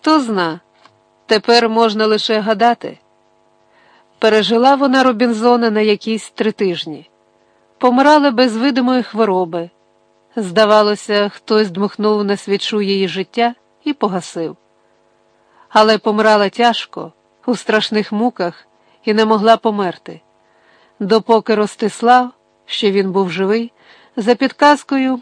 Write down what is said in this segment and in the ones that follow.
Хто зна, тепер можна лише гадати. Пережила вона Робінзона на якісь три тижні, помирала без видимої хвороби. Здавалося, хтось дмухнув на свічу її життя і погасив. Але помирала тяжко, у страшних муках і не могла померти, допоки Ростислав, що він був живий, за підказкою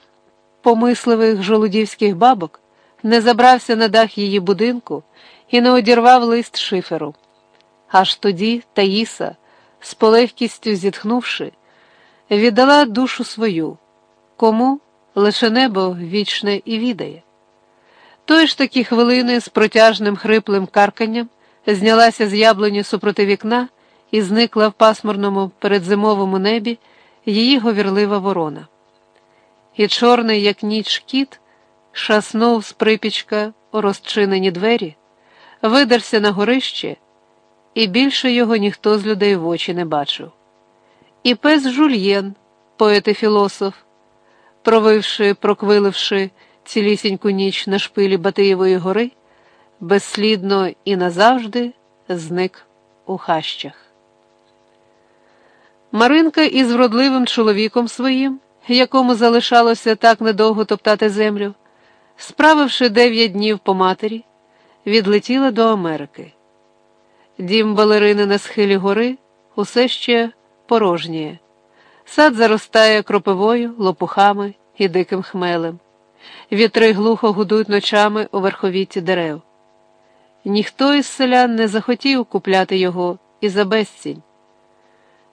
помисливих жолудівських бабок не забрався на дах її будинку і не одірвав лист шиферу. Аж тоді Таїса, з полегкістю зітхнувши, віддала душу свою, кому лише небо вічне і відає. Тої ж такі хвилини з протяжним хриплим карканням знялася з яблуні супроти вікна і зникла в пасмурному передзимовому небі її говірлива ворона. І чорний, як ніч кіт, шаснув з припічка у розчинені двері, видерся на горище, і більше його ніхто з людей в очі не бачив. І пес жульєн, поет і філософ, провивши, проквиливши цілісіньку ніч на шпилі Батиєвої гори, безслідно і назавжди зник у хащах. Маринка із вродливим чоловіком своїм, якому залишалося так недовго топтати землю, справивши дев'ять днів по матері, відлетіла до Америки. Дім балерини на схилі гори усе ще порожніє. Сад заростає кропивою, лопухами і диким хмелем. Вітри глухо гудуть ночами у верховітті дерев. Ніхто із селян не захотів купляти його і за безцінь.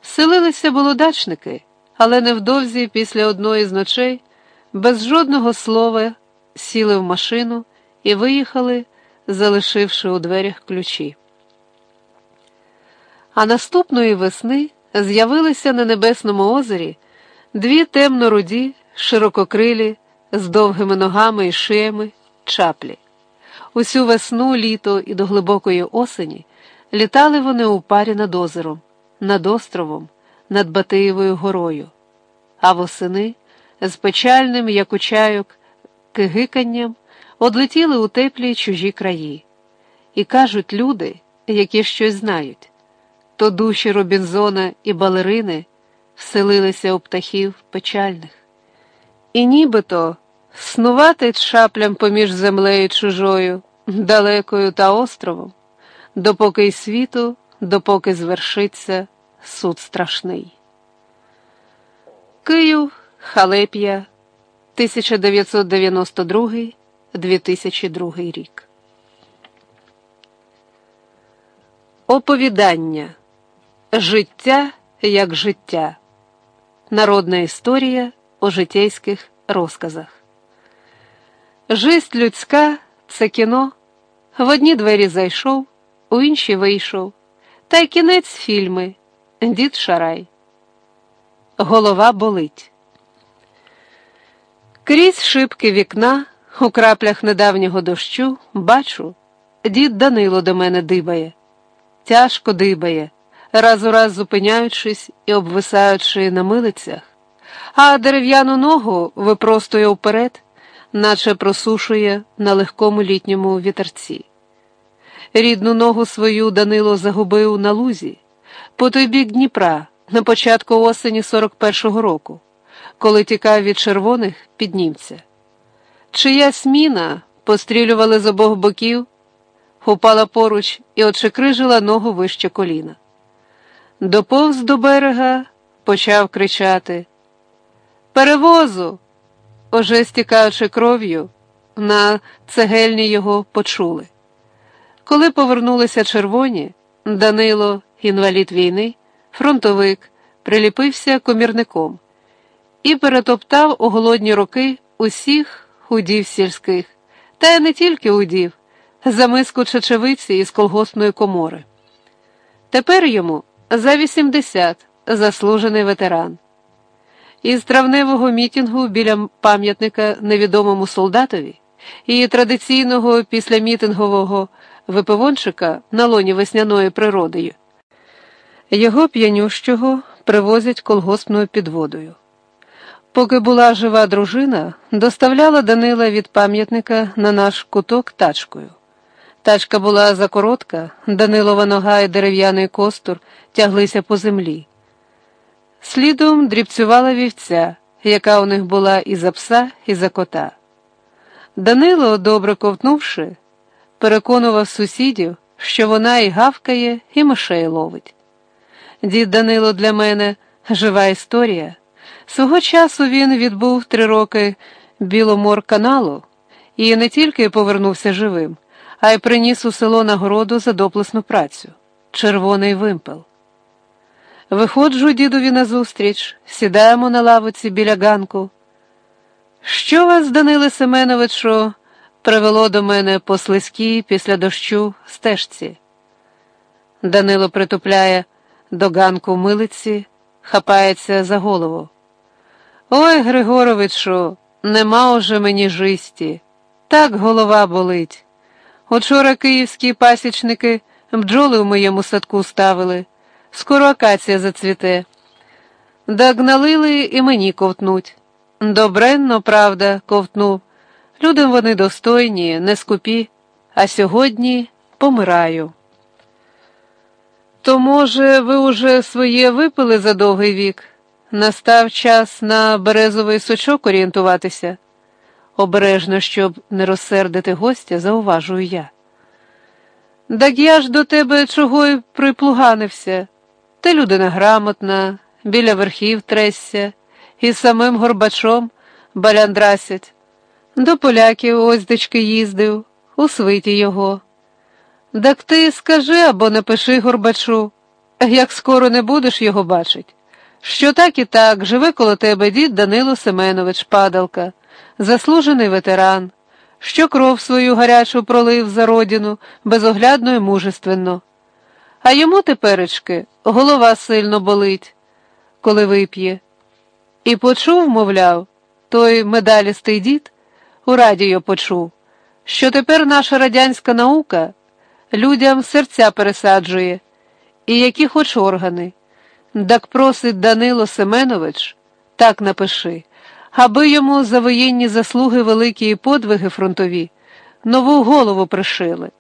Селилися болодачники, але невдовзі після одної з ночей, без жодного слова, сіли в машину і виїхали, залишивши у дверях ключі. А наступної весни з'явилися на Небесному озері дві темно-руді, ширококрилі, з довгими ногами і шиями чаплі. Усю весну, літо і до глибокої осені літали вони у парі над озером, над островом, над Батиєвою горою, а восени з печальним, як у чайок, кигиканням одлетіли у теплі чужі краї. І кажуть люди, які щось знають то душі Робінзона і балерини вселилися у птахів печальних. І нібито снувати шаплям поміж землею чужою, далекою та островом, допоки й світу, допоки звершиться суд страшний. Київ, Халеп'я, 1992 2002 рік. Оповідання Життя як життя. Народна історія у житейських розказах. Жисть людська це кіно. В одні двері зайшов, у інші вийшов. Та й кінець фільми Дід Шарай. Голова болить. Крізь шибки вікна, у краплях недавнього дощу, бачу, дід Данило до мене дибає. Тяжко дибає раз у раз зупиняючись і обвисаючи на милицях, а дерев'яну ногу випростує вперед, наче просушує на легкому літньому вітерці. Рідну ногу свою Данило загубив на лузі, по той бік Дніпра, на початку осені 41-го року, коли тікав від червоних під німця. Чия сміна пострілювали з обох боків, упала поруч і очекрижила ногу вище коліна. Доповз до берега, почав кричати Перевозу, уже стікаючи кров'ю, на цегельні його почули. Коли повернулися червоні, Данило, інвалід війни, фронтовик, приліпився комірником і перетоптав у голодні роки усіх удів сільських, та й не тільки удів, за миску чечевиці із колгоспної комори. Тепер йому. За 80 заслужений ветеран. Із травневого мітингу біля пам'ятника невідомому солдатові і традиційного післямітингового випивончика на лоні весняної природою. Його п'янющого привозять колгоспною підводою. Поки була жива дружина, доставляла Данила від пам'ятника на наш куток тачкою. Тачка була закоротка, Данилова нога і дерев'яний костур тяглися по землі. Слідом дрібцювала вівця, яка у них була і за пса, і за кота. Данило, добре ковтнувши, переконував сусідів, що вона і гавкає, і мишей ловить. Дід Данило для мене жива історія. Свого часу він відбув три роки Біломор каналу і не тільки повернувся живим, а й приніс у село нагороду за доплесну працю червоний вимпел. Виходжу дідові назустріч, сідаємо на лавиці біля ганку. Що вас, Даниле Семеновичу, привело до мене по слизькій після дощу стежці? Данило притупляє до ганку милиці, хапається за голову. Ой, Григоровичу, нема уже мені жисті, так голова болить. Учора київські пасічники бджоли в моєму садку ставили, скоро акація зацвіте. Догналили і мені ковтнуть. Добренно, правда, ковтнув. Людям вони достойні, не скупі, а сьогодні помираю. То, може, ви уже своє випили за довгий вік? Настав час на березовий сучок орієнтуватися. Обережно, щоб не розсердити гостя, зауважую я. Так я ж до тебе чого й приплуганився. Ти людина грамотна, біля верхів тресся, і самим горбачом баляндрасять. До поляків оздечки їздив, у свиті його. Так ти скажи або напиши горбачу, як скоро не будеш його бачить, що так і так живе коло тебе дід Данило Семенович Падалка, заслужений ветеран, що кров свою гарячу пролив за родину безоглядно і мужественно. А йому теперечки голова сильно болить, коли вип'є. І почув, мовляв, той медалістий дід у радіо почув, що тепер наша радянська наука людям серця пересаджує, і які хоч органи. Так просить Данило Семенович, так напиши, аби йому за воєнні заслуги великі і подвиги фронтові нову голову пришили.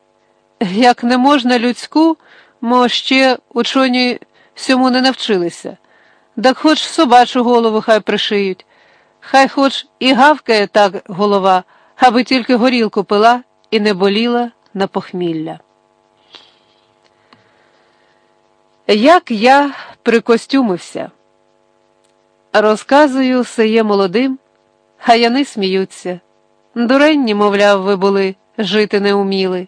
Як не можна людську, мо ще учені сьому не навчилися, так хоч собачу голову хай пришиють, хай хоч і гавкає так голова, аби тільки горілку пила і не боліла на похмілля. Як я прикостюмився, розказую сеє молодим, а яни сміються. Дуренні, мовляв, ви були, жити не уміли,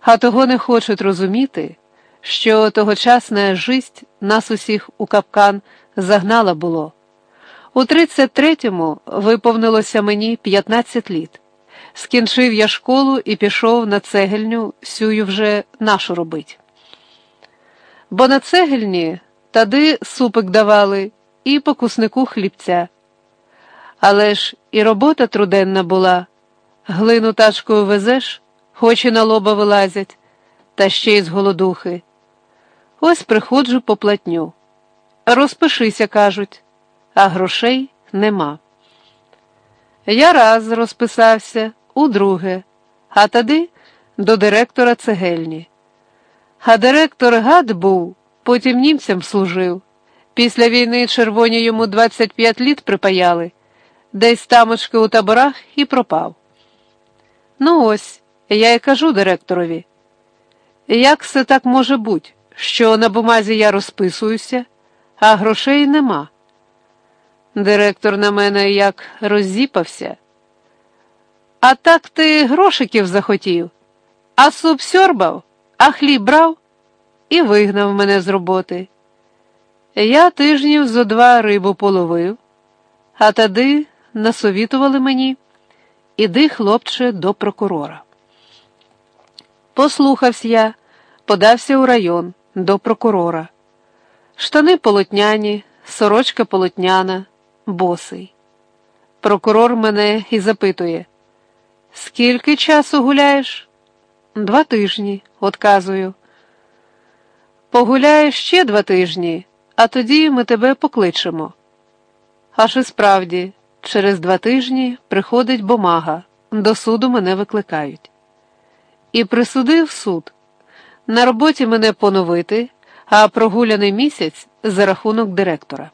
а того не хочуть розуміти, що тогочасна жисть нас усіх у капкан загнала було. У 33-му виповнилося мені 15 літ. Скінчив я школу і пішов на цегельню, сюю вже нашу робить бо на цегельні тади супик давали і покуснику хлібця. Але ж і робота труденна була, глину тачкою везеш, очі на лоба вилазять, та ще й з голодухи. Ось приходжу по платню. Розпишися, кажуть, а грошей нема. Я раз розписався, удруге, а тоді до директора цегельні. А директор гад був, потім німцям служив. Після війни червоні йому 25 літ припаяли, десь тамочки у таборах і пропав. Ну ось, я й кажу директорові, як це так може бути, що на бумазі я розписуюся, а грошей нема. Директор на мене як роззіпався. А так ти грошиків захотів, а суп сьорбав а хліб брав і вигнав мене з роботи. Я тижнів зо два рибу половив, а тоді насовітували мені іди, хлопче, до прокурора. Послухався я, подався у район до прокурора. Штани полотняні, сорочка полотняна, босий. Прокурор мене і запитує, скільки часу гуляєш? Два тижні, отказую. Погуляєш ще два тижні, а тоді ми тебе покличемо. Аж і справді, через два тижні приходить бумага, до суду мене викликають. і присудив суд. На роботі мене поновити, а прогуляний місяць за рахунок директора.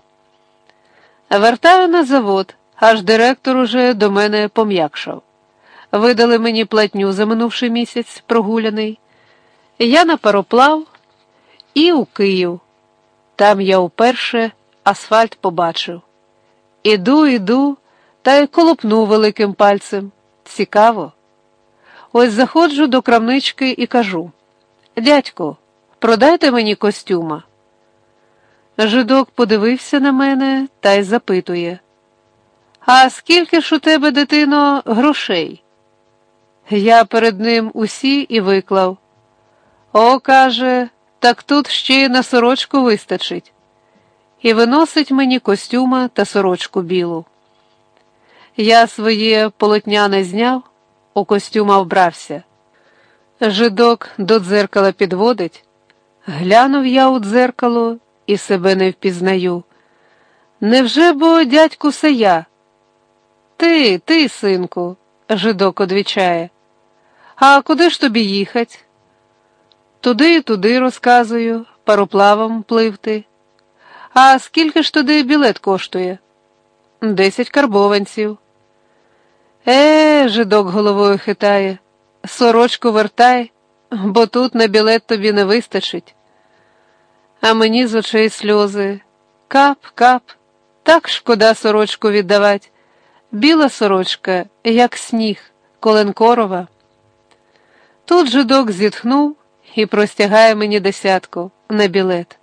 Вертаю на завод, аж директор уже до мене пом'якшав. Видали мені платню за минувший місяць прогуляний. Я на пароплав і у Київ. Там я уперше асфальт побачив. Іду, іду, та й колопну великим пальцем. Цікаво. Ось заходжу до крамнички і кажу: Дядько, продайте мені костюма. Жидок подивився на мене та й запитує: А скільки ж у тебе, дитино, грошей? Я перед ним усі і виклав. О, каже, так тут ще й на сорочку вистачить. І виносить мені костюма та сорочку білу. Я своє полотняне зняв, у костюма вбрався. Жидок до дзеркала підводить. Глянув я у дзеркало і себе не впізнаю. Невже бо дядьку се я? Ти, ти, синку, жидок одвічає. А куди ж тобі їхать? Туди і туди розказую, пароплавом пливти. А скільки ж туди білет коштує? Десять карбованців. Е, жидок головою хитає, сорочку вертай, бо тут на білет тобі не вистачить. А мені з очей сльози. Кап, кап, так шкода сорочку віддавать. Біла сорочка, як сніг, коленкорова. Тут жидок зітхнув і простягає мені десятку на білет.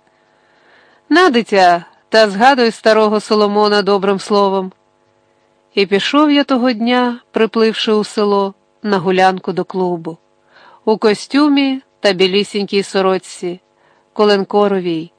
На дитя, та згадуй старого Соломона добрим словом. І пішов я того дня, припливши у село, на гулянку до клубу, у костюмі та білісінькій сорочці, коленкоровій.